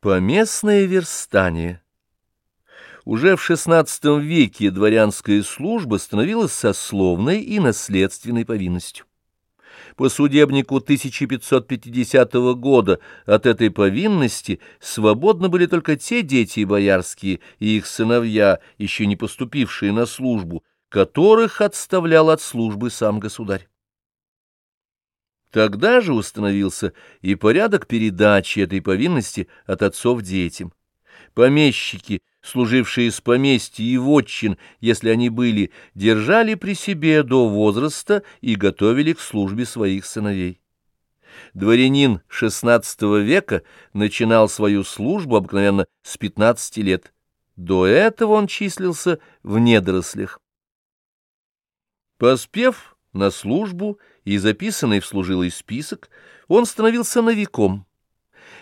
Поместное верстание Уже в XVI веке дворянская служба становилась сословной и наследственной повинностью. По судебнику 1550 года от этой повинности свободны были только те дети боярские и их сыновья, еще не поступившие на службу, которых отставлял от службы сам государь. Тогда же установился и порядок передачи этой повинности от отцов детям. Помещики, служившие с поместья и вотчин, если они были, держали при себе до возраста и готовили к службе своих сыновей. Дворянин XVI века начинал свою службу обыкновенно с 15 лет. До этого он числился в недорослях. Поспев на службу и записанный в служилый список, он становился новиком.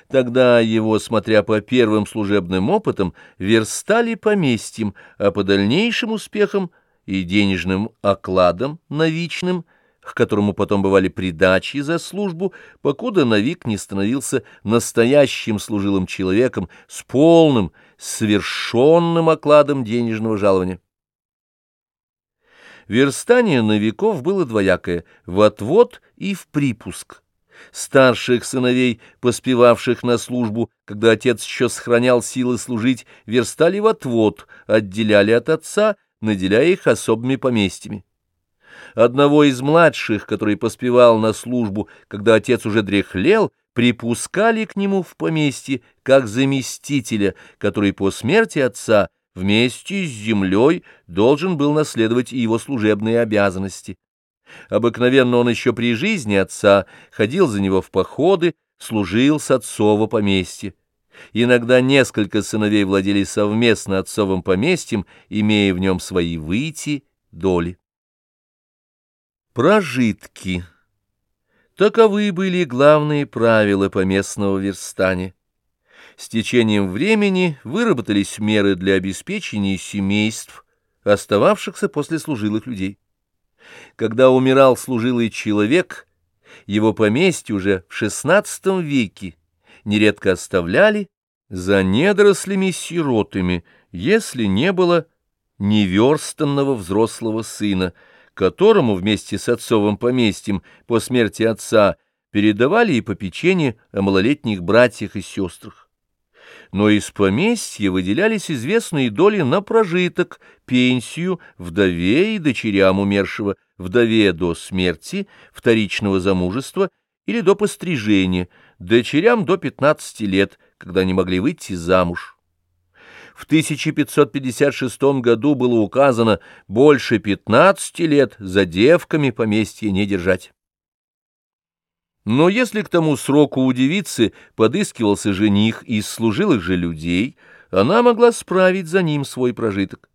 Тогда его, смотря по первым служебным опытам, верстали поместьем, а по дальнейшим успехам и денежным окладам новичным, к которому потом бывали придачи за службу, покуда новик не становился настоящим служилым человеком с полным, совершенным окладом денежного жалования. Верстание новиков было двоякое — в отвод и в припуск. Старших сыновей, поспевавших на службу, когда отец еще сохранял силы служить, верстали в отвод, отделяли от отца, наделяя их особыми поместьями. Одного из младших, который поспевал на службу, когда отец уже дряхлел, припускали к нему в поместье как заместителя, который по смерти отца вместе с землей должен был наследовать и его служебные обязанности. Обыкновенно он еще при жизни отца ходил за него в походы, служил с отцово поместье. Иногда несколько сыновей владели совместно отцовым поместьем, имея в нем свои выйти, доли. Прожитки. Таковы были главные правила поместного верстания. С течением времени выработались меры для обеспечения семейств, остававшихся после служилых людей. Когда умирал служилый человек, его поместье уже в XVI веке нередко оставляли за недорослями-сиротами, если не было неверстанного взрослого сына, которому вместе с отцовым поместьем по смерти отца передавали и попечение о малолетних братьях и сестрах но из поместья выделялись известные доли на прожиток, пенсию, вдове и дочерям умершего, вдове до смерти, вторичного замужества или до пострижения, дочерям до 15 лет, когда они могли выйти замуж. В 1556 году было указано больше 15 лет за девками поместья не держать. Но если к тому сроку у девицы подыскивался жених из служилых же людей, она могла справить за ним свой прожиток.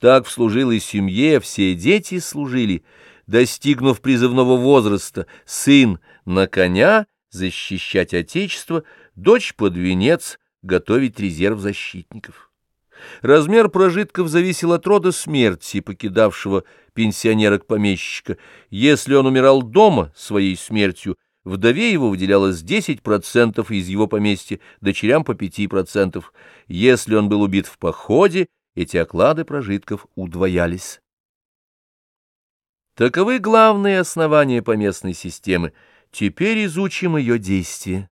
Так в служилой семье все дети служили, достигнув призывного возраста, сын на коня защищать отечество, дочь под венец готовить резерв защитников. Размер прожитков зависел от рода смерти покидавшего пенсионера-помещика. Если он умирал дома своей смертью, Вдове его выделялось 10% из его поместья, дочерям по 5%. Если он был убит в походе, эти оклады прожитков удвоялись. Таковы главные основания поместной системы. Теперь изучим ее действия.